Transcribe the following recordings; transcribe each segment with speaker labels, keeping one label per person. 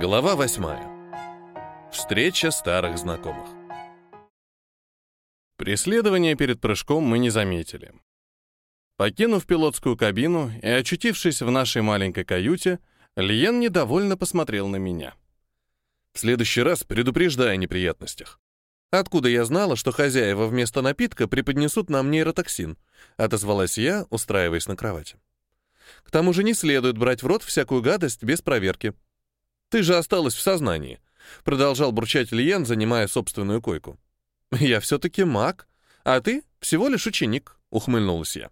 Speaker 1: Глава восьмая. Встреча старых знакомых. Преследование перед прыжком мы не заметили. Покинув пилотскую кабину и очутившись в нашей маленькой каюте, Лиен недовольно посмотрел на меня. В следующий раз предупреждай о неприятностях. Откуда я знала, что хозяева вместо напитка преподнесут нам нейротоксин? Отозвалась я, устраиваясь на кровати. К тому же не следует брать в рот всякую гадость без проверки. Ты же осталась в сознании», — продолжал бурчать Лиен, занимая собственную койку. «Я все-таки маг, а ты всего лишь ученик», — ухмыльнулась я.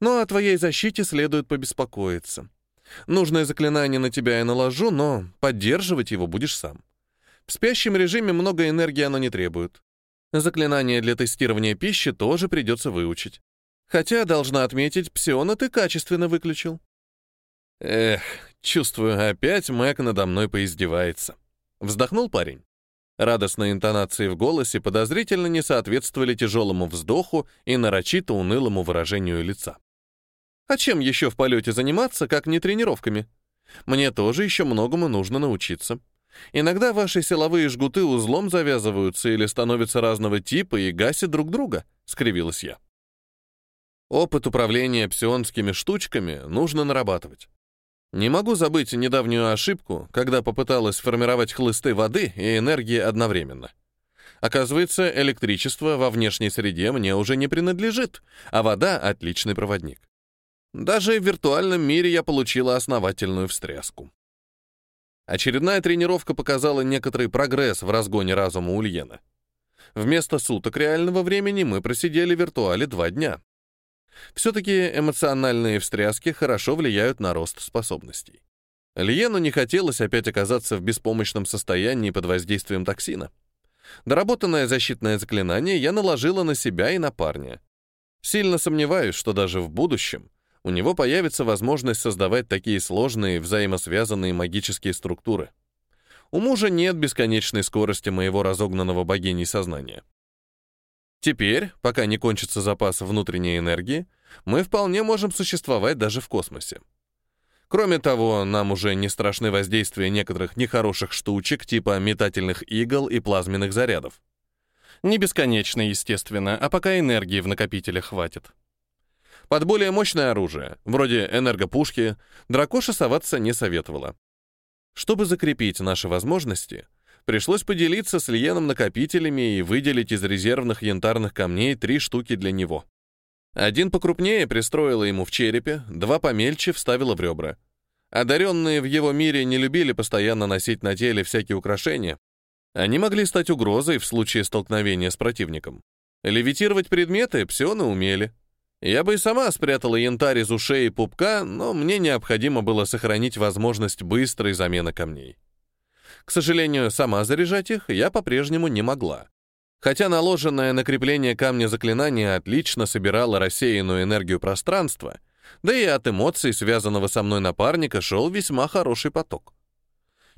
Speaker 1: «Но о твоей защите следует побеспокоиться. Нужное заклинание на тебя я наложу, но поддерживать его будешь сам. В спящем режиме много энергии оно не требует. Заклинание для тестирования пищи тоже придется выучить. Хотя, должна отметить, псиона ты качественно выключил. Эх, чувствую, опять Мэг надо мной поиздевается. Вздохнул парень. Радостные интонации в голосе подозрительно не соответствовали тяжелому вздоху и нарочито унылому выражению лица. А чем еще в полете заниматься, как не тренировками? Мне тоже еще многому нужно научиться. Иногда ваши силовые жгуты узлом завязываются или становятся разного типа и гасят друг друга, — скривилась я. Опыт управления псионскими штучками нужно нарабатывать. Не могу забыть недавнюю ошибку, когда попыталась формировать хлысты воды и энергии одновременно. Оказывается, электричество во внешней среде мне уже не принадлежит, а вода — отличный проводник. Даже в виртуальном мире я получила основательную встряску. Очередная тренировка показала некоторый прогресс в разгоне разума Ульена. Вместо суток реального времени мы просидели в виртуале два дня. Все-таки эмоциональные встряски хорошо влияют на рост способностей. Лиену не хотелось опять оказаться в беспомощном состоянии под воздействием токсина. Доработанное защитное заклинание я наложила на себя и на парня. Сильно сомневаюсь, что даже в будущем у него появится возможность создавать такие сложные, взаимосвязанные магические структуры. У мужа нет бесконечной скорости моего разогнанного богиней сознания. Теперь, пока не кончится запас внутренней энергии, мы вполне можем существовать даже в космосе. Кроме того, нам уже не страшны воздействия некоторых нехороших штучек типа метательных игл и плазменных зарядов. Не бесконечно, естественно, а пока энергии в накопителях хватит. Под более мощное оружие, вроде энергопушки, дракоша соваться не советовала. Чтобы закрепить наши возможности — Пришлось поделиться с Лиеном накопителями и выделить из резервных янтарных камней три штуки для него. Один покрупнее пристроила ему в черепе, два помельче вставила в ребра. Одаренные в его мире не любили постоянно носить на теле всякие украшения. Они могли стать угрозой в случае столкновения с противником. Левитировать предметы псионы умели. Я бы и сама спрятала янтарь из ушей и пупка, но мне необходимо было сохранить возможность быстрой замены камней. К сожалению, сама заряжать их я по-прежнему не могла. Хотя наложенное на крепление камня заклинание отлично собирало рассеянную энергию пространства, да и от эмоций, связанного со мной напарника, шел весьма хороший поток.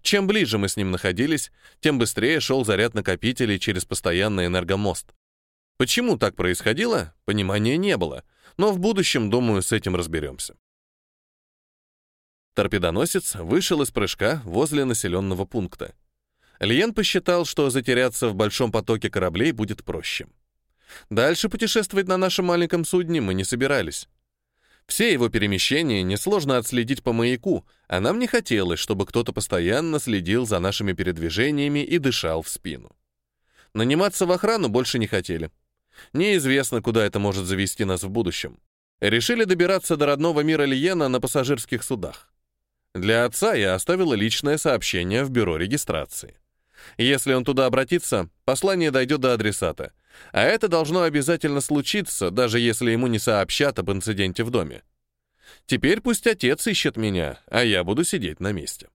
Speaker 1: Чем ближе мы с ним находились, тем быстрее шел заряд накопителей через постоянный энергомост. Почему так происходило, понимания не было, но в будущем, думаю, с этим разберемся. Торпедоносец вышел из прыжка возле населенного пункта. Лиен посчитал, что затеряться в большом потоке кораблей будет проще. Дальше путешествовать на нашем маленьком судне мы не собирались. Все его перемещения несложно отследить по маяку, а нам не хотелось, чтобы кто-то постоянно следил за нашими передвижениями и дышал в спину. Наниматься в охрану больше не хотели. Неизвестно, куда это может завести нас в будущем. Решили добираться до родного мира Лиена на пассажирских судах. Для отца я оставила личное сообщение в бюро регистрации. Если он туда обратится, послание дойдет до адресата. А это должно обязательно случиться, даже если ему не сообщат об инциденте в доме. Теперь пусть отец ищет меня, а я буду сидеть на месте.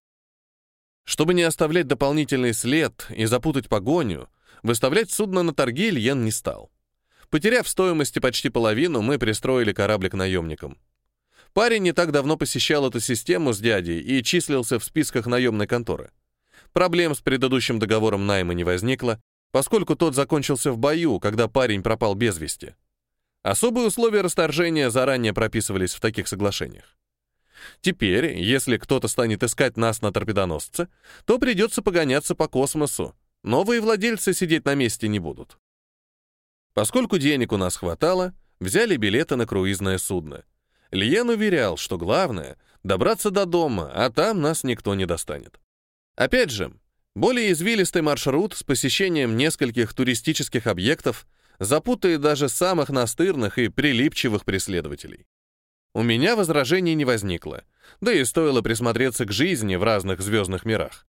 Speaker 1: Чтобы не оставлять дополнительный след и запутать погоню, выставлять судно на торги Ильен не стал. Потеряв стоимости почти половину, мы пристроили корабль к наемникам. Парень не так давно посещал эту систему с дядей и числился в списках наемной конторы. Проблем с предыдущим договором найма не возникло, поскольку тот закончился в бою, когда парень пропал без вести. Особые условия расторжения заранее прописывались в таких соглашениях. Теперь, если кто-то станет искать нас на торпедоносце, то придется погоняться по космосу. Новые владельцы сидеть на месте не будут. Поскольку денег у нас хватало, взяли билеты на круизное судно. Лиен уверял, что главное — добраться до дома, а там нас никто не достанет. Опять же, более извилистый маршрут с посещением нескольких туристических объектов запутает даже самых настырных и прилипчивых преследователей. У меня возражений не возникло, да и стоило присмотреться к жизни в разных звездных мирах.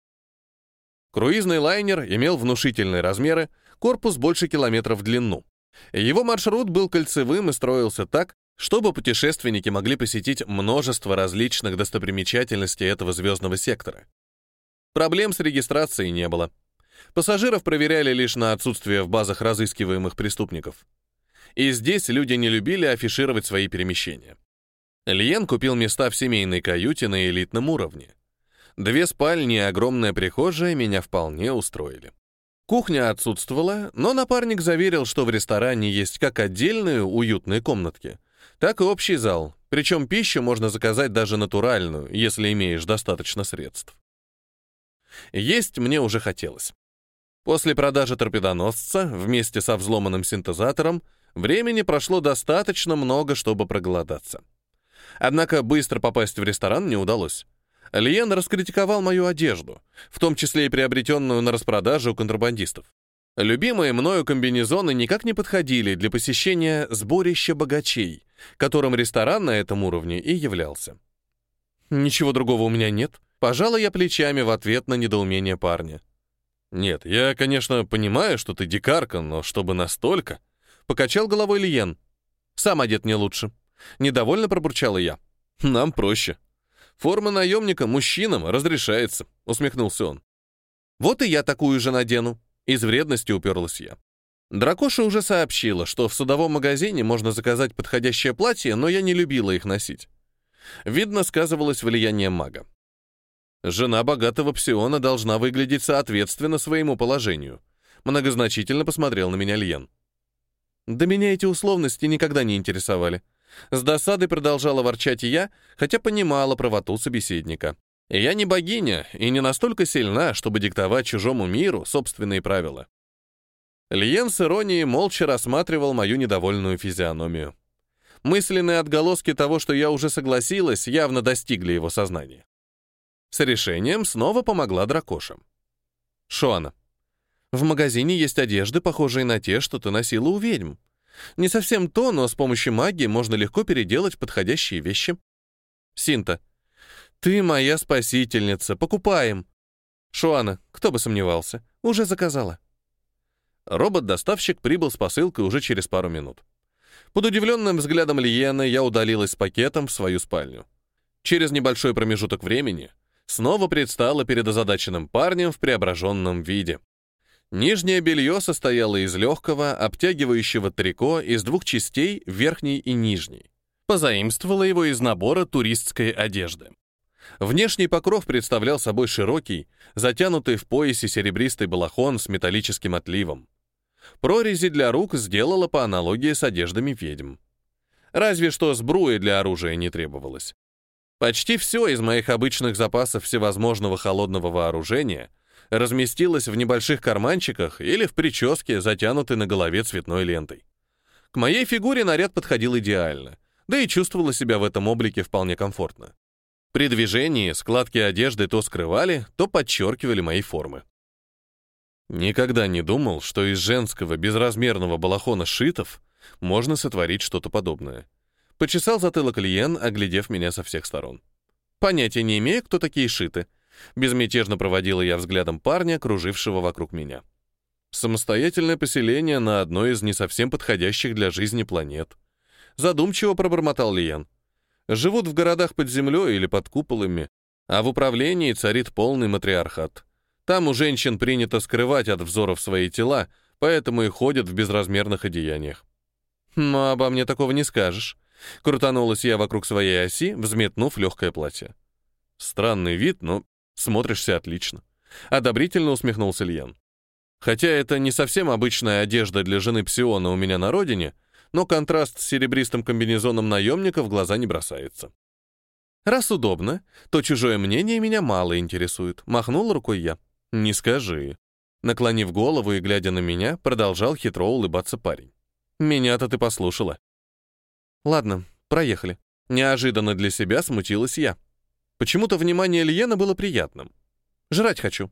Speaker 1: Круизный лайнер имел внушительные размеры, корпус больше километра в длину. Его маршрут был кольцевым и строился так, чтобы путешественники могли посетить множество различных достопримечательностей этого звездного сектора. Проблем с регистрацией не было. Пассажиров проверяли лишь на отсутствие в базах разыскиваемых преступников. И здесь люди не любили афишировать свои перемещения. Лиен купил места в семейной каюте на элитном уровне. Две спальни и огромная прихожая меня вполне устроили. Кухня отсутствовала, но напарник заверил, что в ресторане есть как отдельные уютные комнатки, так и общий зал, причем пищу можно заказать даже натуральную, если имеешь достаточно средств. Есть мне уже хотелось. После продажи торпедоносца вместе со взломанным синтезатором времени прошло достаточно много, чтобы проголодаться. Однако быстро попасть в ресторан не удалось. Лиен раскритиковал мою одежду, в том числе и приобретенную на распродаже у контрабандистов. Любимые мною комбинезоны никак не подходили для посещения сборища богачей, которым ресторан на этом уровне и являлся. Ничего другого у меня нет. Пожалуй, я плечами в ответ на недоумение парня. Нет, я, конечно, понимаю, что ты дикарка, но чтобы настолько... Покачал головой Лиен. Сам одет не лучше. Недовольно пробурчала я. Нам проще. Форма наемника мужчинам разрешается, усмехнулся он. Вот и я такую же надену. Из вредности уперлась я. Дракоша уже сообщила, что в судовом магазине можно заказать подходящее платье, но я не любила их носить. Видно, сказывалось влияние мага. Жена богатого псиона должна выглядеть соответственно своему положению. Многозначительно посмотрел на меня Льен. Да меня эти условности никогда не интересовали. С досадой продолжала ворчать и я, хотя понимала правоту собеседника. Я не богиня и не настолько сильна, чтобы диктовать чужому миру собственные правила. Лиен с иронией молча рассматривал мою недовольную физиономию. Мысленные отголоски того, что я уже согласилась, явно достигли его сознания. С решением снова помогла дракоша. Шоана, в магазине есть одежды, похожие на те, что ты носила у ведьм. Не совсем то, но с помощью магии можно легко переделать подходящие вещи. Синта. Ты моя спасительница, покупаем. Шуана, кто бы сомневался, уже заказала. Робот-доставщик прибыл с посылкой уже через пару минут. Под удивленным взглядом Лиены я удалилась с пакетом в свою спальню. Через небольшой промежуток времени снова предстала перед озадаченным парнем в преображенном виде. Нижнее белье состояло из легкого, обтягивающего трико из двух частей, верхней и нижней. Позаимствовала его из набора туристской одежды. Внешний покров представлял собой широкий, затянутый в поясе серебристый балахон с металлическим отливом. Прорези для рук сделала по аналогии с одеждами ведьм. Разве что сбруи для оружия не требовалось. Почти все из моих обычных запасов всевозможного холодного вооружения разместилась в небольших карманчиках или в прическе, затянутой на голове цветной лентой. К моей фигуре наряд подходил идеально, да и чувствовала себя в этом облике вполне комфортно. При движении складки одежды то скрывали, то подчеркивали мои формы. Никогда не думал, что из женского безразмерного балахона шитов можно сотворить что-то подобное. Почесал затылок Лиен, оглядев меня со всех сторон. Понятия не имею, кто такие шиты — Безмятежно проводила я взглядом парня, кружившего вокруг меня. Самостоятельное поселение на одной из не совсем подходящих для жизни планет. Задумчиво пробормотал Лиен. Живут в городах под землей или под куполами, а в управлении царит полный матриархат. Там у женщин принято скрывать от взоров свои тела, поэтому и ходят в безразмерных одеяниях. Но обо мне такого не скажешь. Крутанулась я вокруг своей оси, взметнув легкое платье. Странный вид, но Смотришься отлично. Одобрительно усмехнулся Льен. Хотя это не совсем обычная одежда для жены Псиона у меня на родине, но контраст с серебристым комбинезоном наемника в глаза не бросается. Раз удобно, то чужое мнение меня мало интересует. Махнул рукой я. Не скажи. Наклонив голову и глядя на меня, продолжал хитро улыбаться парень. Меня-то ты послушала. Ладно, проехали. Неожиданно для себя смутилась я. Почему-то внимание Лиена было приятным. Жрать хочу.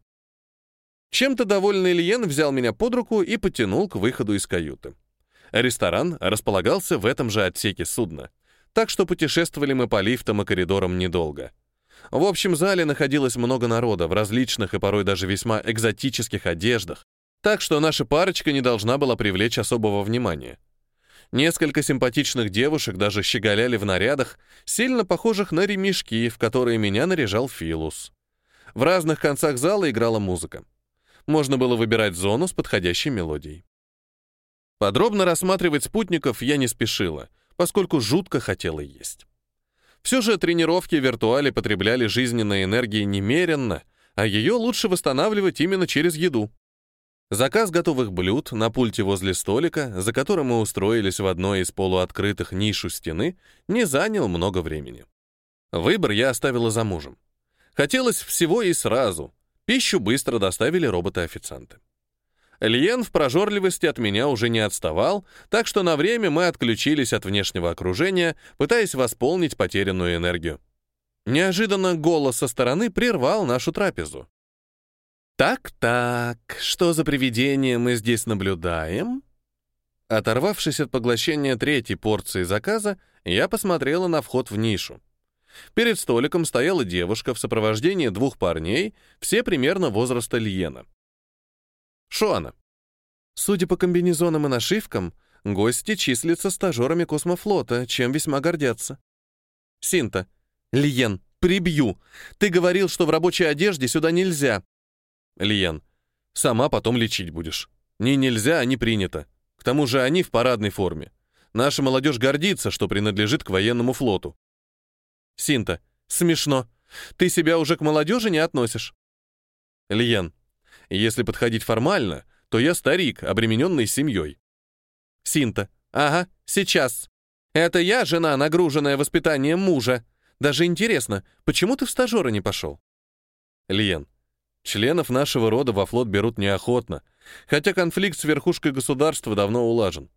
Speaker 1: Чем-то довольный Лиен взял меня под руку и потянул к выходу из каюты. Ресторан располагался в этом же отсеке судна — так что путешествовали мы по лифтам и коридорам недолго. В общем зале находилось много народа в различных и порой даже весьма экзотических одеждах, так что наша парочка не должна была привлечь особого внимания. Несколько симпатичных девушек даже щеголяли в нарядах, сильно похожих на ремешки, в которые меня наряжал Филус. В разных концах зала играла музыка. Можно было выбирать зону с подходящей мелодией. Подробно рассматривать спутников я не спешила — поскольку жутко хотела есть. Все же тренировки в виртуале потребляли жизненной энергии немеренно, а ее лучше восстанавливать именно через еду. Заказ готовых блюд на пульте возле столика, за которым мы устроились в одной из полуоткрытых ниш у стены, не занял много времени. Выбор я оставила за мужем. Хотелось всего и сразу. Пищу быстро доставили роботы-официанты. Льен в прожорливости от меня уже не отставал, так что на время мы отключились от внешнего окружения, пытаясь восполнить потерянную энергию. Неожиданно голос со стороны прервал нашу трапезу. «Так-так, что за привидение мы здесь наблюдаем?» Оторвавшись от поглощения третьей порции заказа, я посмотрела на вход в нишу. Перед столиком стояла девушка в сопровождении двух парней, все примерно возраста Льена. Шуана. Судя по комбинезонам и нашивкам, гости числятся стажерами космофлота, чем весьма гордятся. Синта. Лиен, прибью. Ты говорил, что в рабочей одежде сюда нельзя. Лиен. Сама потом лечить будешь. Ни нельзя, а не принято. К тому же они в парадной форме. Наша молодежь гордится, что принадлежит к военному флоту. Синта. Смешно. Ты себя уже к молодежи не относишь. Лиен. Если подходить формально, то я старик, обремененный семьей. Синта. Ага, сейчас. Это я, жена, нагруженная воспитанием мужа. Даже интересно, почему ты в стажера не пошел? Лиен. Членов нашего рода во флот берут неохотно, хотя конфликт с верхушкой государства давно улажен.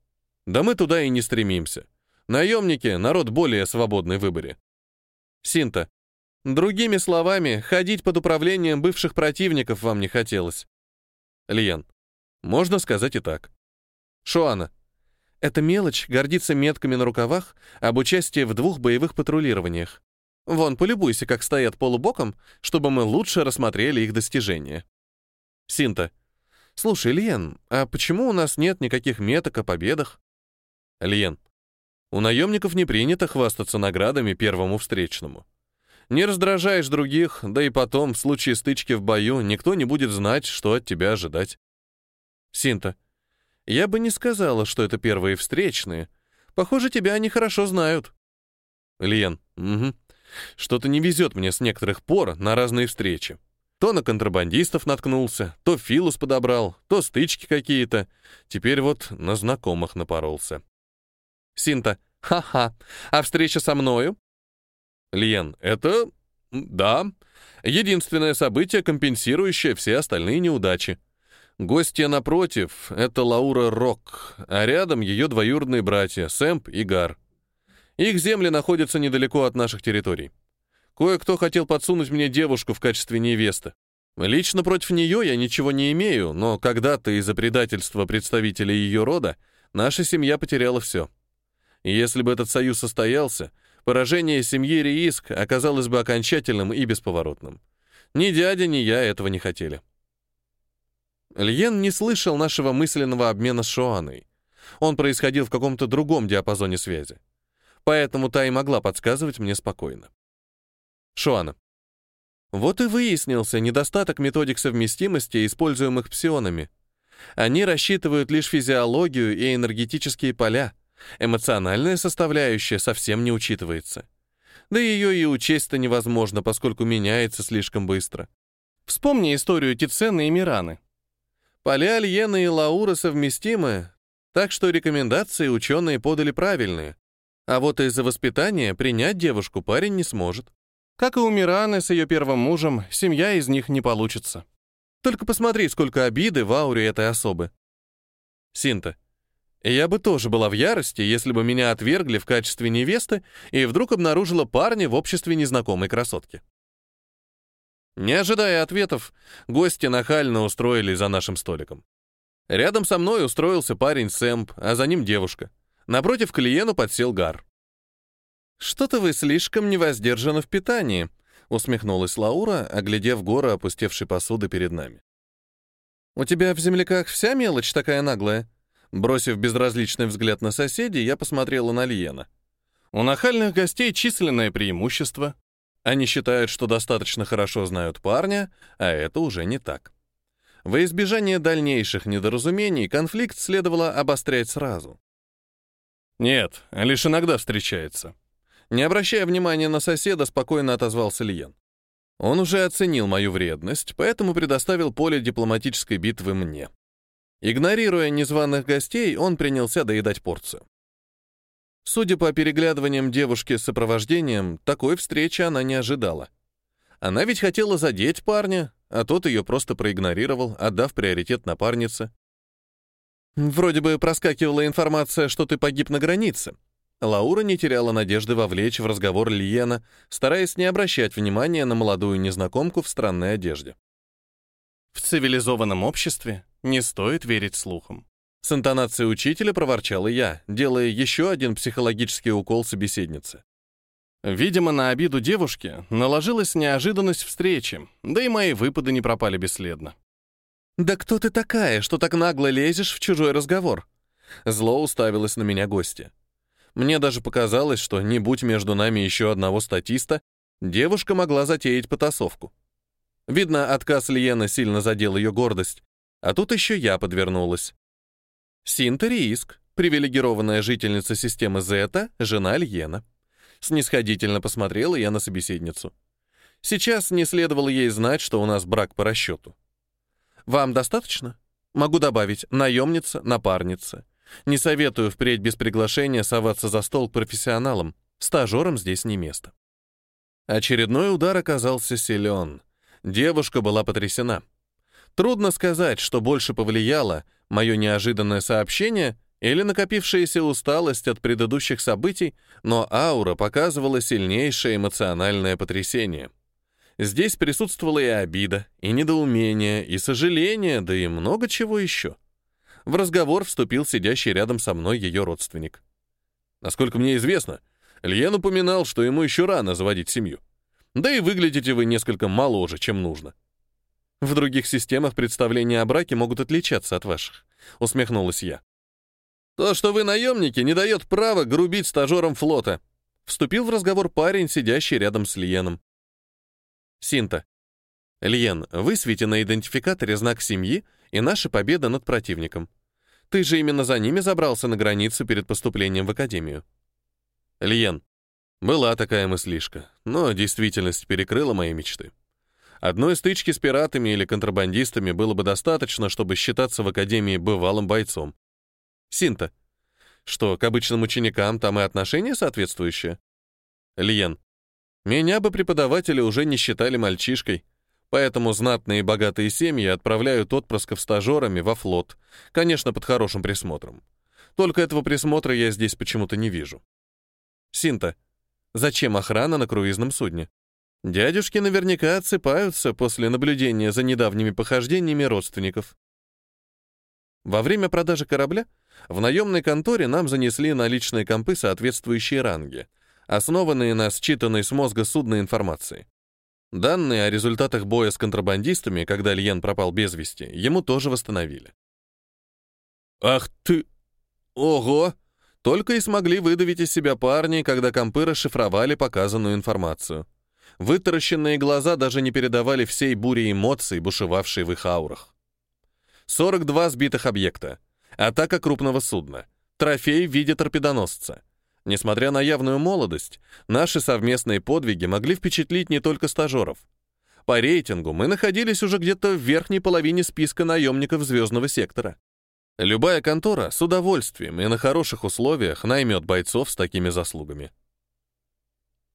Speaker 1: Да мы туда и не стремимся. Наемники — народ более свободный в выборе. Синта. Другими словами, ходить под управлением бывших противников вам не хотелось. Лиен. Можно сказать и так. Шуана. Эта мелочь гордится метками на рукавах об участии в двух боевых патрулированиях. Вон, полюбуйся, как стоят полубоком, чтобы мы лучше рассмотрели их достижения. Синта. Слушай, Лиен, а почему у нас нет никаких меток о победах? Лиен. У наемников не принято хвастаться наградами первому встречному. Не раздражаешь других, да и потом, в случае стычки в бою, никто не будет знать, что от тебя ожидать. Синта. Я бы не сказала, что это первые встречные. Похоже, тебя они хорошо знают. Лен. Угу. Что-то не везет мне с некоторых пор на разные встречи. То на контрабандистов наткнулся, то Филус подобрал, то стычки какие-то. Теперь вот на знакомых напоролся. Синта. Ха-ха. А встреча со мною? Лен, это... да. Единственное событие, компенсирующее все остальные неудачи. Гостья напротив — это Лаура Рок, а рядом ее двоюродные братья Сэмп и Гар. Их земли находятся недалеко от наших территорий. Кое-кто хотел подсунуть мне девушку в качестве невесты. Лично против нее я ничего не имею, но когда-то из-за предательства представителей ее рода наша семья потеряла все. Если бы этот союз состоялся, Поражение семьи Рииск оказалось бы окончательным и бесповоротным. Ни дядя, ни я этого не хотели. Льен не слышал нашего мысленного обмена с Шоаной. Он происходил в каком-то другом диапазоне связи. Поэтому та и могла подсказывать мне спокойно. Шоана. Вот и выяснился недостаток методик совместимости, используемых псионами. Они рассчитывают лишь физиологию и энергетические поля, Эмоциональная составляющая совсем не учитывается. Да ее и учесть-то невозможно, поскольку меняется слишком быстро. Вспомни историю Тицена и Мираны. Поля Альена и Лаура совместимы, так что рекомендации ученые подали правильные. А вот из-за воспитания принять девушку парень не сможет. Как и у Мираны с ее первым мужем, семья из них не получится. Только посмотри, сколько обиды в ауре этой особы. Синта, я бы тоже была в ярости, если бы меня отвергли в качестве невесты и вдруг обнаружила парня в обществе незнакомой красотки. Не ожидая ответов, гости нахально устроились за нашим столиком. Рядом со мной устроился парень Сэмп, а за ним девушка. Напротив клиенту подсел Гар. «Что-то вы слишком невоздержаны в питании», — усмехнулась Лаура, оглядев горы опустевшей посуды перед нами. «У тебя в земляках вся мелочь такая наглая?» Бросив безразличный взгляд на соседей, я посмотрела на Лиена. «У нахальных гостей численное преимущество. Они считают, что достаточно хорошо знают парня, а это уже не так. Во избежание дальнейших недоразумений конфликт следовало обострять сразу. Нет, лишь иногда встречается. Не обращая внимания на соседа, спокойно отозвался Лиен. Он уже оценил мою вредность, поэтому предоставил поле дипломатической битвы мне. Игнорируя незваных гостей, он принялся доедать порцию. Судя по переглядываниям девушки с сопровождением, такой встречи она не ожидала. Она ведь хотела задеть парня, а тот ее просто проигнорировал, отдав приоритет напарнице. Вроде бы проскакивала информация, что ты погиб на границе. Лаура не теряла надежды вовлечь в разговор Лиена, стараясь не обращать внимания на молодую незнакомку в странной одежде. В цивилизованном обществе не стоит верить слухам. С интонацией учителя проворчала я, делая еще один психологический укол собеседницы. Видимо, на обиду девушки наложилась неожиданность встречи, да и мои выпады не пропали бесследно. «Да кто ты такая, что так нагло лезешь в чужой разговор?» Зло уставилось на меня гостья. Мне даже показалось, что не будь между нами еще одного статиста, девушка могла затеять потасовку. Видно, отказ Лиена сильно задел ее гордость, а тут еще я подвернулась. Синта Риск, привилегированная жительница системы Зета, жена Льена. Снисходительно посмотрела я на собеседницу. Сейчас не следовало ей знать, что у нас брак по расчету. Вам достаточно? Могу добавить наемница, напарница. Не советую впредь без приглашения соваться за стол к профессионалам. Стажерам здесь не место. Очередной удар оказался силен. Девушка была потрясена. Трудно сказать, что больше повлияло, мое неожиданное сообщение или накопившаяся усталость от предыдущих событий, но аура показывала сильнейшее эмоциональное потрясение. Здесь присутствовала и обида, и недоумение, и сожаление, да и много чего еще. В разговор вступил сидящий рядом со мной ее родственник. Насколько мне известно, Льен упоминал, что ему еще рано заводить семью. Да и выглядите вы несколько моложе, чем нужно. В других системах представления о браке могут отличаться от ваших, усмехнулась я. То, что вы наемники, не дает права грубить стажерам флота. Вступил в разговор парень, сидящий рядом с Лиеном. Синта. Лиен, высвети на идентификаторе знак семьи и наша победа над противником. Ты же именно за ними забрался на границу перед поступлением в академию. Лиен. Была такая мыслишка, но действительность перекрыла мои мечты. Одной стычки с пиратами или контрабандистами было бы достаточно, чтобы считаться в Академии бывалым бойцом. Синта. Что, к обычным ученикам там и отношения соответствующие? Лиен. Меня бы преподаватели уже не считали мальчишкой, поэтому знатные и богатые семьи отправляют отпрысков стажерами во флот, конечно, под хорошим присмотром. Только этого присмотра я здесь почему-то не вижу. Синта. Зачем охрана на круизном судне? Дядюшки наверняка отсыпаются после наблюдения за недавними похождениями родственников. Во время продажи корабля в наемной конторе нам занесли наличные компы соответствующие ранги, основанные на считанной с мозга судной информации. Данные о результатах боя с контрабандистами, когда Льен пропал без вести, ему тоже восстановили. «Ах ты! Ого!» Только и смогли выдавить из себя парни, когда компы расшифровали показанную информацию. Вытаращенные глаза даже не передавали всей бури эмоций, бушевавшей в их аурах. 42 сбитых объекта. Атака крупного судна. Трофей в виде торпедоносца. Несмотря на явную молодость, наши совместные подвиги могли впечатлить не только стажеров. По рейтингу мы находились уже где-то в верхней половине списка наемников звездного сектора. Любая контора с удовольствием и на хороших условиях наймет бойцов с такими заслугами.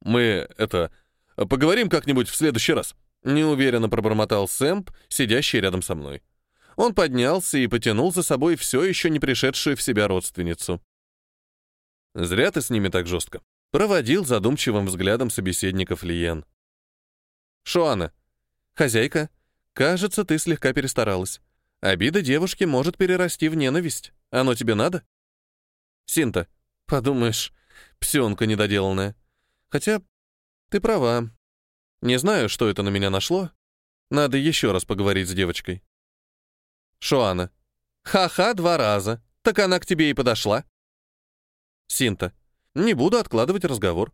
Speaker 1: Мы, это, Поговорим как-нибудь в следующий раз», — неуверенно пробормотал Сэмп, сидящий рядом со мной. Он поднялся и потянул за собой все еще не пришедшую в себя родственницу. «Зря ты с ними так жестко», — проводил задумчивым взглядом собеседников Лиен. «Шуана, хозяйка, кажется, ты слегка перестаралась. Обида девушки может перерасти в ненависть. Оно тебе надо?» «Синта, подумаешь, псенка недоделанная. Хотя ты права. Не знаю, что это на меня нашло. Надо еще раз поговорить с девочкой. Шуана. Ха-ха, два раза. Так она к тебе и подошла. Синта. Не буду откладывать разговор.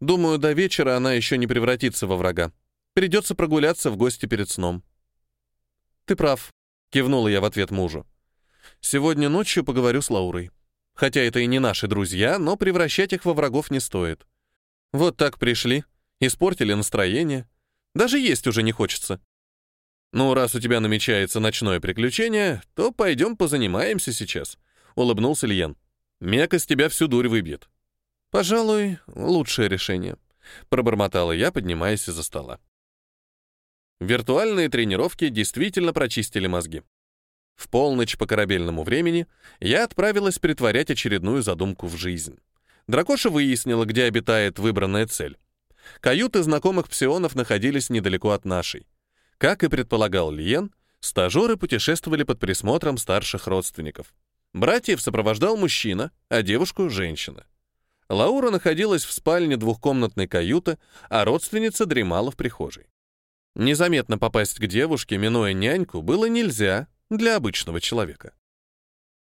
Speaker 1: Думаю, до вечера она еще не превратится во врага. Придется прогуляться в гости перед сном. Ты прав, кивнула я в ответ мужу. Сегодня ночью поговорю с Лаурой. Хотя это и не наши друзья, но превращать их во врагов не стоит. Вот так пришли, Испортили настроение. Даже есть уже не хочется. Ну, раз у тебя намечается ночное приключение, то пойдем позанимаемся сейчас, улыбнулся Льен. Мека с тебя всю дурь выбьет. Пожалуй, лучшее решение, пробормотала я, поднимаясь из-за стола. Виртуальные тренировки действительно прочистили мозги. В полночь по корабельному времени я отправилась притворять очередную задумку в жизнь. Дракоша выяснила, где обитает выбранная цель. Каюты знакомых псионов находились недалеко от нашей. Как и предполагал Лиен, стажеры путешествовали под присмотром старших родственников. Братьев сопровождал мужчина, а девушку — женщина. Лаура находилась в спальне двухкомнатной каюты, а родственница дремала в прихожей. Незаметно попасть к девушке, минуя няньку, было нельзя для обычного человека.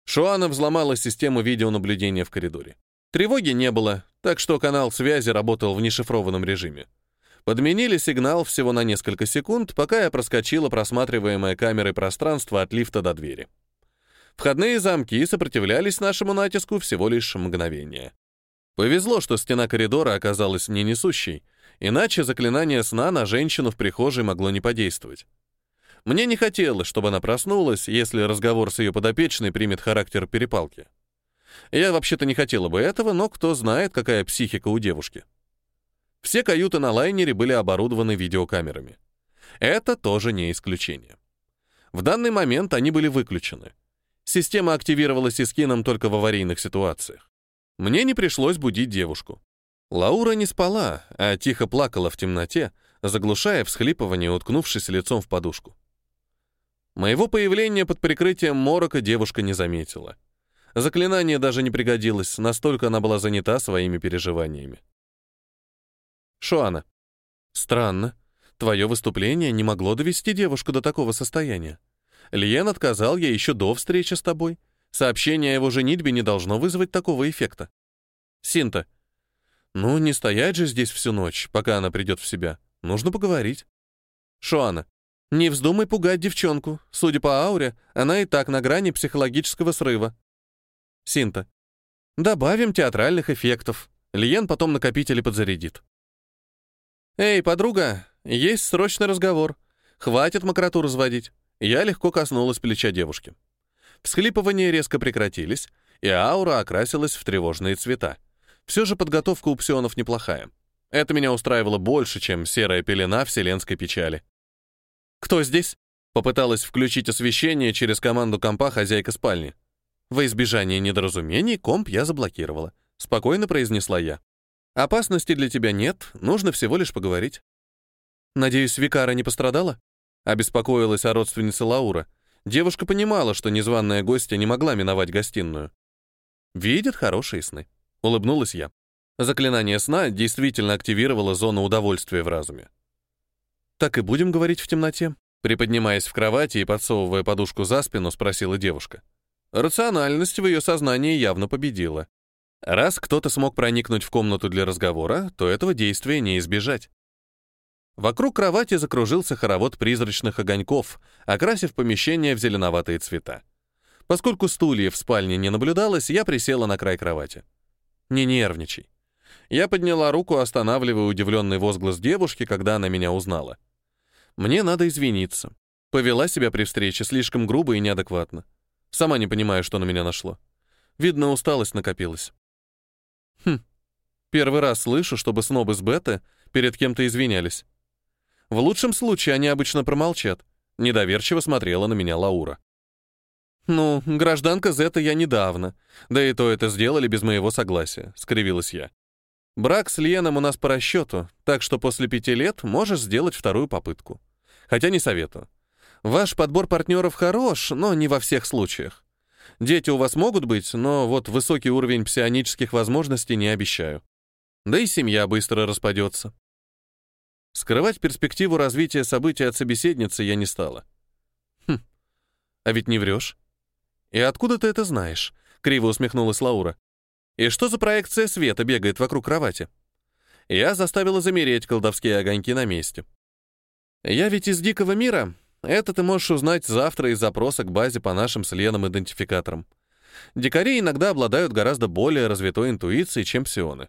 Speaker 1: Шуана взломала систему видеонаблюдения в коридоре. Тревоги не было, так что канал связи работал в нешифрованном режиме. Подменили сигнал всего на несколько секунд, пока я проскочила просматриваемое камерой пространство от лифта до двери. Входные замки сопротивлялись нашему натиску всего лишь мгновение. Повезло, что стена коридора оказалась не несущей, иначе заклинание сна на женщину в прихожей могло не подействовать. Мне не хотелось, чтобы она проснулась, если разговор с ее подопечной примет характер перепалки. Я вообще-то не хотела бы этого, но кто знает, какая психика у девушки. Все каюты на лайнере были оборудованы видеокамерами. Это тоже не исключение. В данный момент они были выключены. Система активировалась искином только в аварийных ситуациях. Мне не пришлось будить девушку. Лаура не спала, а тихо плакала в темноте, заглушая всхлипывание, уткнувшись лицом в подушку. Моего появления под прикрытием морока девушка не заметила. Заклинание даже не пригодилось, настолько она была занята своими переживаниями. Шуана. Странно. Твое выступление не могло довести девушку до такого состояния. Лиен отказал ей еще до встречи с тобой. Сообщение о его женитьбе не должно вызвать такого эффекта. Синта. Ну, не стоять же здесь всю ночь, пока она придет в себя. Нужно поговорить. Шуана. Не вздумай пугать девчонку. Судя по ауре, она и так на грани психологического срыва. Синта. Добавим театральных эффектов. Лиен потом накопители подзарядит. Эй, подруга, есть срочный разговор. Хватит макроту разводить. Я легко коснулась плеча девушки. Всхлипывания резко прекратились, и аура окрасилась в тревожные цвета. Все же подготовка у псионов неплохая. Это меня устраивало больше, чем серая пелена вселенской печали. «Кто здесь?» Попыталась включить освещение через команду компа хозяйка спальни. Во избежание недоразумений комп я заблокировала. Спокойно произнесла я. Опасности для тебя нет, нужно всего лишь поговорить. Надеюсь, Викара не пострадала? Обеспокоилась о родственнице Лаура. Девушка понимала, что незваная гостья не могла миновать гостиную. Видит хорошие сны. Улыбнулась я. Заклинание сна действительно активировало зону удовольствия в разуме. Так и будем говорить в темноте. Приподнимаясь в кровати и подсовывая подушку за спину, спросила девушка. Рациональность в ее сознании явно победила. Раз кто-то смог проникнуть в комнату для разговора, то этого действия не избежать. Вокруг кровати закружился хоровод призрачных огоньков, окрасив помещение в зеленоватые цвета. Поскольку стульев в спальне не наблюдалось, я присела на край кровати. «Не нервничай». Я подняла руку, останавливая удивленный возглас девушки, когда она меня узнала. «Мне надо извиниться. Повела себя при встрече слишком грубо и неадекватно. Сама не понимаю, что на меня нашло. Видно, усталость накопилась. Хм. Первый раз слышу, чтобы снобы с бета перед кем-то извинялись. В лучшем случае они обычно промолчат. Недоверчиво смотрела на меня Лаура. «Ну, гражданка Зета я недавно. Да и то это сделали без моего согласия», — скривилась я. «Брак с Леном у нас по расчету, так что после пяти лет можешь сделать вторую попытку. Хотя не советую. Ваш подбор партнеров хорош, но не во всех случаях. Дети у вас могут быть, но вот высокий уровень псионических возможностей не обещаю. Да и семья быстро распадется». Скрывать перспективу развития событий от собеседницы я не стала. «Хм, а ведь не врешь. «И откуда ты это знаешь?» — криво усмехнулась Лаура. «И что за проекция света бегает вокруг кровати?» Я заставила замереть колдовские огоньки на месте. «Я ведь из дикого мира. Это ты можешь узнать завтра из запроса к базе по нашим с Леном идентификаторам. Дикари иногда обладают гораздо более развитой интуицией, чем псионы.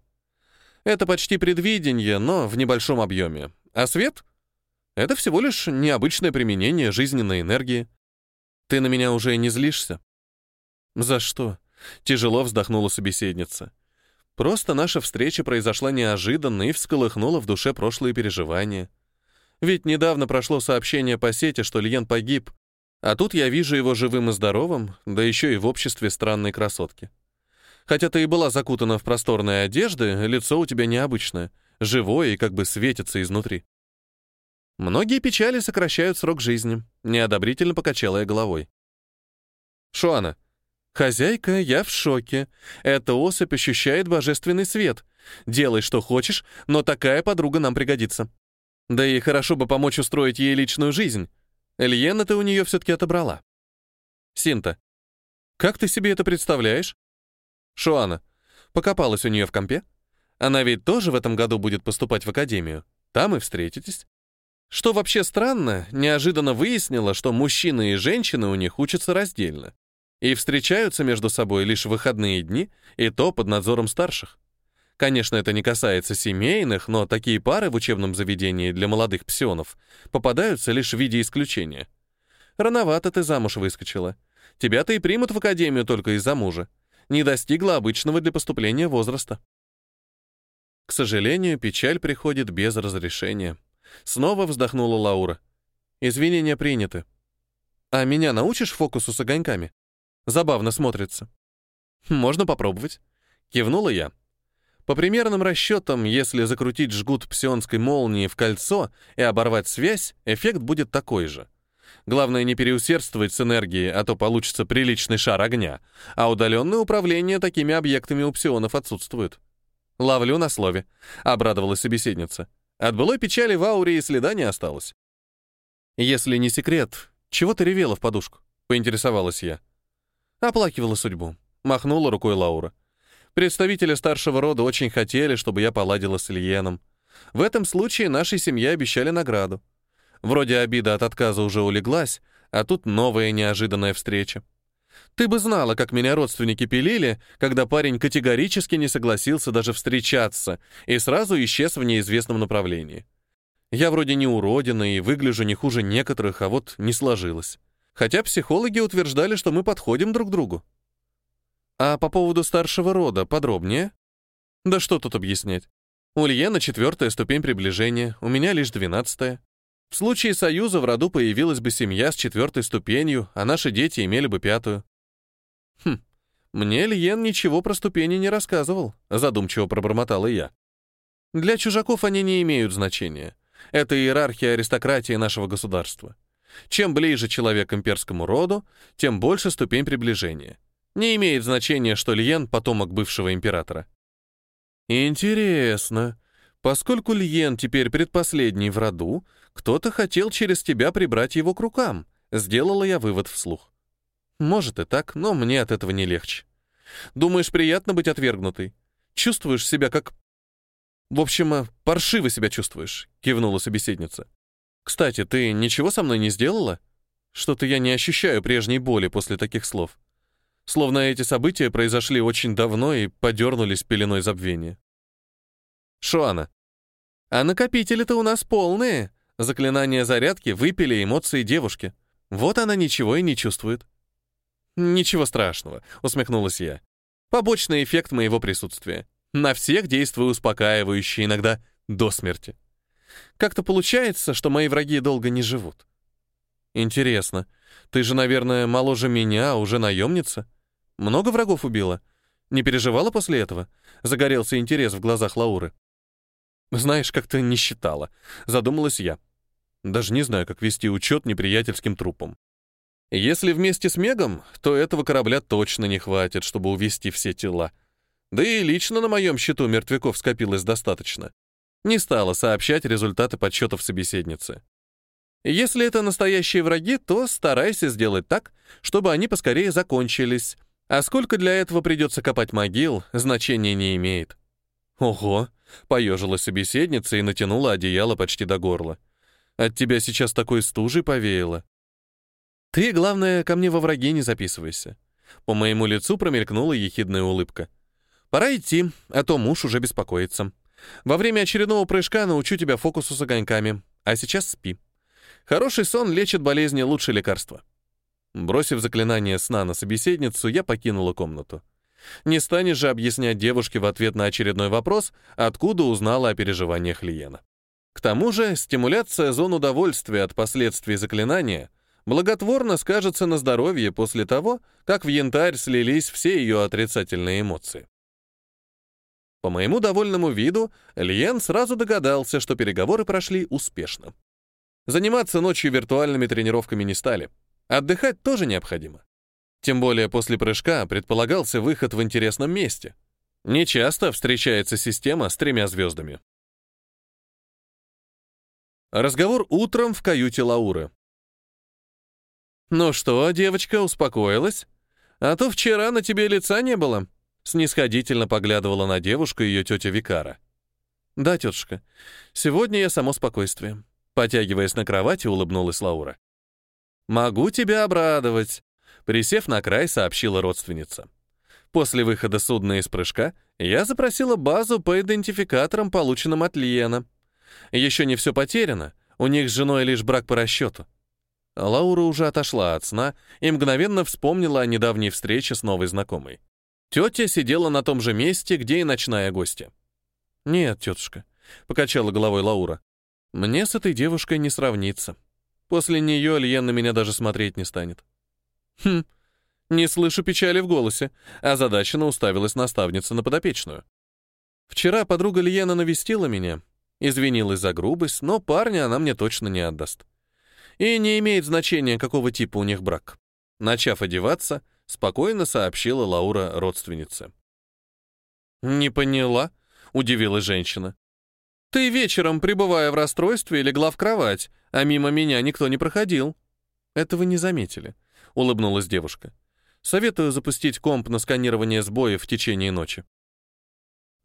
Speaker 1: Это почти предвидение, но в небольшом объеме. А свет — это всего лишь необычное применение жизненной энергии. Ты на меня уже не злишься?» «За что?» — тяжело вздохнула собеседница. «Просто наша встреча произошла неожиданно и всколыхнула в душе прошлые переживания. Ведь недавно прошло сообщение по сети, что Льен погиб, а тут я вижу его живым и здоровым, да еще и в обществе странной красотки. Хотя ты и была закутана в просторные одежды, лицо у тебя необычное, живое и как бы светится изнутри. Многие печали сокращают срок жизни, неодобрительно покачала я головой. Шуана, «Хозяйка, я в шоке. Эта особь ощущает божественный свет. Делай, что хочешь, но такая подруга нам пригодится. Да и хорошо бы помочь устроить ей личную жизнь. Эльена ты у нее все-таки отобрала». «Синта, как ты себе это представляешь?» «Шуана, покопалась у нее в компе. Она ведь тоже в этом году будет поступать в академию. Там и встретитесь». Что вообще странно, неожиданно выяснила, что мужчины и женщины у них учатся раздельно и встречаются между собой лишь в выходные дни, и то под надзором старших. Конечно, это не касается семейных, но такие пары в учебном заведении для молодых псионов попадаются лишь в виде исключения. Рановато ты замуж выскочила. Тебя-то и примут в академию только из-за мужа. Не достигла обычного для поступления возраста. К сожалению, печаль приходит без разрешения. Снова вздохнула Лаура. Извинения приняты. А меня научишь фокусу с огоньками? Забавно смотрится. Можно попробовать. Кивнула я. По примерным расчетам, если закрутить жгут псионской молнии в кольцо и оборвать связь, эффект будет такой же. Главное не переусердствовать с энергией, а то получится приличный шар огня, а удаленное управление такими объектами у псионов отсутствует. «Ловлю на слове», — обрадовалась собеседница. От былой печали в ауре и следа не осталось. «Если не секрет, чего ты ревела в подушку?» — поинтересовалась я. Оплакивала судьбу. Махнула рукой Лаура. Представители старшего рода очень хотели, чтобы я поладила с Ильеном. В этом случае нашей семье обещали награду. Вроде обида от отказа уже улеглась, а тут новая неожиданная встреча. Ты бы знала, как меня родственники пилили, когда парень категорически не согласился даже встречаться и сразу исчез в неизвестном направлении. Я вроде не уродина и выгляжу не хуже некоторых, а вот не сложилось хотя психологи утверждали, что мы подходим друг к другу. А по поводу старшего рода подробнее? Да что тут объяснять? У Льена четвертая ступень приближения, у меня лишь двенадцатая. В случае союза в роду появилась бы семья с четвертой ступенью, а наши дети имели бы пятую. Хм, мне Льен ничего про ступени не рассказывал, задумчиво пробормотала я. Для чужаков они не имеют значения. Это иерархия аристократии нашего государства. Чем ближе человек к имперскому роду, тем больше ступень приближения. Не имеет значения, что Льен — потомок бывшего императора. Интересно. Поскольку Льен теперь предпоследний в роду, кто-то хотел через тебя прибрать его к рукам. Сделала я вывод вслух. Может и так, но мне от этого не легче. Думаешь, приятно быть отвергнутой? Чувствуешь себя как... В общем, э, паршиво себя чувствуешь, кивнула собеседница. Кстати, ты ничего со мной не сделала? Что-то я не ощущаю прежней боли после таких слов. Словно эти события произошли очень давно и подернулись пеленой забвения. Шуана. А накопители-то у нас полные. Заклинания зарядки выпили эмоции девушки. Вот она ничего и не чувствует. Ничего страшного, усмехнулась я. Побочный эффект моего присутствия. На всех действую успокаивающе, иногда
Speaker 2: До смерти. Как-то получается, что мои враги долго не живут. Интересно, ты же, наверное, моложе меня, а уже наемница? Много врагов убила? Не переживала после этого? Загорелся интерес в глазах Лауры. Знаешь, как-то не считала. Задумалась я. Даже не знаю, как вести учет неприятельским трупам. Если вместе с Мегом, то этого корабля точно не хватит, чтобы увести все тела. Да и лично на моем счету мертвяков скопилось достаточно. Не стала сообщать результаты подсчетов собеседницы. Если это настоящие враги, то старайся сделать так, чтобы они поскорее закончились. А сколько для этого придется копать могил, значения не имеет. Ого, поежила собеседница и натянула одеяло почти до горла. От тебя сейчас такой стужей повеяло. Ты, главное, ко мне во враги не записывайся. По моему лицу промелькнула ехидная улыбка. Пора идти, а то муж уже беспокоится. Во время очередного прыжка научу тебя фокусу с огоньками, а сейчас спи. Хороший сон лечит болезни лучше лекарства. Бросив заклинание сна на собеседницу, я покинула комнату. Не станешь же объяснять девушке в ответ на очередной вопрос, откуда узнала о переживаниях Лиена. К тому же стимуляция зон удовольствия от последствий заклинания благотворно скажется на здоровье после того, как в янтарь слились все ее отрицательные эмоции. По моему довольному виду, Лиен сразу догадался, что переговоры прошли успешно. Заниматься ночью виртуальными тренировками не стали. Отдыхать тоже необходимо. Тем более после прыжка предполагался выход в интересном месте. Нечасто встречается система с тремя звездами. Разговор утром в каюте Лауры. «Ну что, девочка, успокоилась? А то вчера на тебе лица не было», снисходительно поглядывала на девушку ее тетя Викара. «Да, тетушка, сегодня я само спокойствие», потягиваясь на кровати, улыбнулась Лаура. «Могу тебя обрадовать», присев на край, сообщила родственница. После выхода судна из прыжка я запросила базу по идентификаторам, полученным от Лиена. Еще не все потеряно, у них с женой лишь брак по расчету. Лаура уже отошла от сна и мгновенно вспомнила о недавней встрече с новой знакомой. Тетя сидела на том же месте, где и ночная гостья. «Нет, тетушка», — покачала головой Лаура. «Мне с этой девушкой не сравнится. После нее Льен на меня даже смотреть не станет». «Хм, не слышу печали в голосе», а задаченно уставилась наставница на подопечную. «Вчера подруга Льена навестила меня, извинилась за грубость, но парня она мне точно не отдаст. И не имеет значения, какого типа у них брак. Начав одеваться, спокойно сообщила Лаура родственнице. «Не поняла», — удивилась женщина. «Ты вечером, пребывая в расстройстве, легла в кровать, а мимо меня никто не проходил». «Этого не заметили», — улыбнулась девушка. «Советую запустить комп на сканирование сбоев в течение ночи».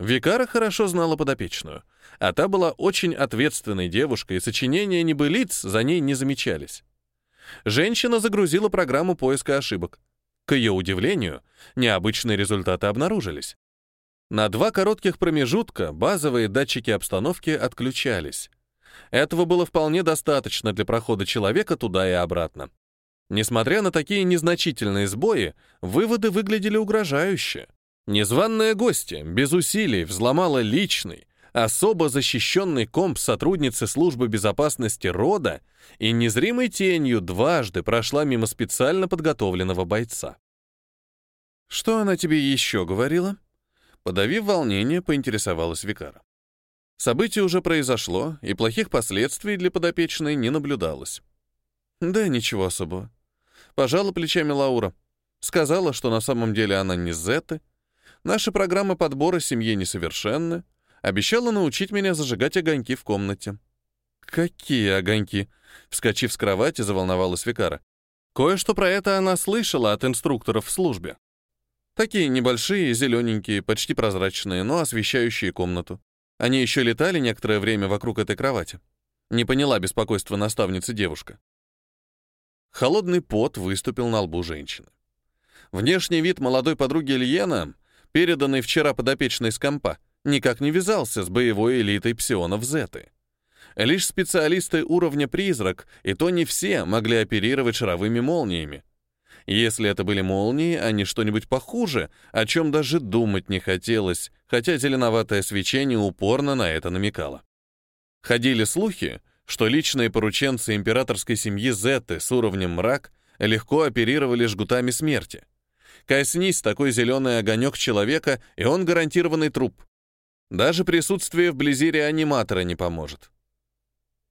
Speaker 2: Викара хорошо знала подопечную, а та была очень ответственной девушкой, и сочинения небылиц за ней не замечались. Женщина загрузила программу поиска ошибок. К ее удивлению, необычные результаты обнаружились. На два коротких промежутка базовые датчики обстановки отключались. Этого было вполне достаточно для прохода человека туда и обратно. Несмотря на такие незначительные сбои, выводы выглядели угрожающе. Незваная гостья без усилий взломала личный, особо защищенный комп сотрудницы службы безопасности рода и незримой тенью дважды прошла мимо специально подготовленного бойца. «Что она тебе еще говорила?» Подавив волнение, поинтересовалась Викара. Событие уже произошло, и плохих последствий для подопечной не наблюдалось. Да ничего особого. Пожала плечами Лаура. Сказала, что на самом деле она не Зеты, Наша программа подбора семьи несовершенна. Обещала научить меня зажигать огоньки в комнате. Какие огоньки? Вскочив с кровати, заволновалась Викара. Кое-что про это она слышала от инструкторов в службе. Такие небольшие, зелененькие, почти прозрачные, но освещающие комнату. Они еще летали некоторое время вокруг этой кровати. Не поняла беспокойства наставницы девушка. Холодный пот выступил на лбу женщины. Внешний вид молодой подруги Ильена переданный вчера подопечной с компа, никак не вязался с боевой элитой псионов Зеты. Лишь специалисты уровня «Призрак», и то не все, могли оперировать шаровыми молниями. Если это были молнии, а не что-нибудь похуже, о чем даже думать не хотелось, хотя зеленоватое свечение упорно на это намекало. Ходили слухи, что личные порученцы императорской семьи Зетты с уровнем мрак легко оперировали жгутами смерти. Коснись такой зеленый огонек человека, и он гарантированный труп. Даже присутствие вблизи реаниматора не поможет.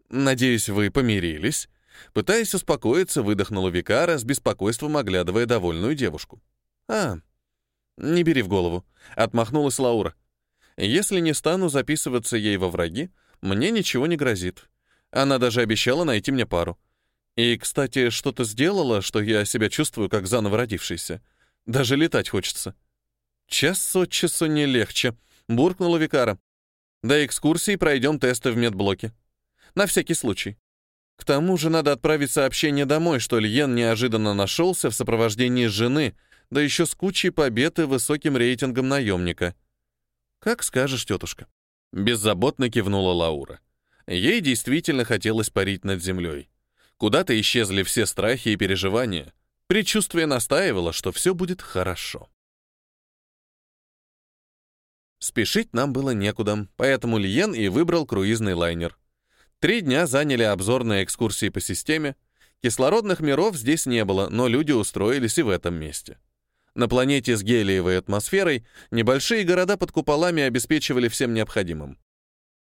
Speaker 2: «Надеюсь, вы помирились?» Пытаясь успокоиться, выдохнула Викара с беспокойством, оглядывая довольную девушку. «А, не бери в голову», — отмахнулась Лаура. «Если не стану записываться ей во враги, мне ничего не грозит. Она даже обещала найти мне пару. И, кстати, что-то сделала, что я себя чувствую как заново родившийся. Даже летать хочется». «Час от часу не легче», — буркнула Викара. «До экскурсии пройдем тесты в медблоке. На всякий случай. К тому же надо отправить сообщение домой, что Льен неожиданно нашелся в сопровождении жены, да еще с кучей побед и высоким рейтингом наемника. «Как скажешь, тетушка». Беззаботно кивнула Лаура. Ей действительно хотелось парить над землей. Куда-то исчезли все страхи и переживания. Предчувствие настаивало, что все будет хорошо. Спешить нам было некуда, поэтому Льен и выбрал круизный лайнер. Три дня заняли обзорные экскурсии по системе. Кислородных миров здесь не было, но люди устроились и в этом месте. На планете с гелиевой атмосферой небольшие города под куполами обеспечивали всем необходимым.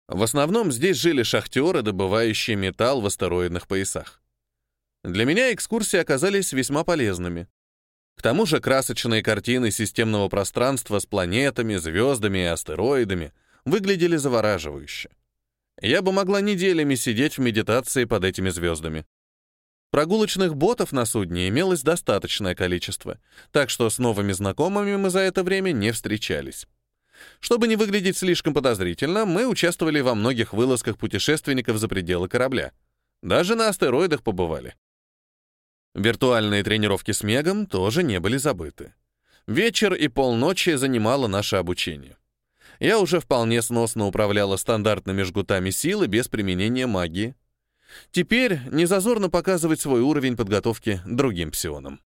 Speaker 2: В основном здесь жили шахтеры, добывающие металл в астероидных поясах. Для меня экскурсии оказались весьма полезными. К тому же красочные картины системного пространства с планетами, звездами и астероидами выглядели завораживающе. Я бы могла неделями сидеть в медитации под этими звездами. Прогулочных ботов на судне имелось достаточное количество, так что с новыми знакомыми мы за это время не встречались. Чтобы не выглядеть слишком подозрительно, мы участвовали во многих вылазках путешественников за пределы корабля. Даже на астероидах побывали. Виртуальные тренировки с Мегом тоже не были забыты. Вечер и полночи занимало наше обучение я уже вполне сносно управляла стандартными жгутами силы без применения магии. Теперь не зазорно показывать свой уровень подготовки другим псионам.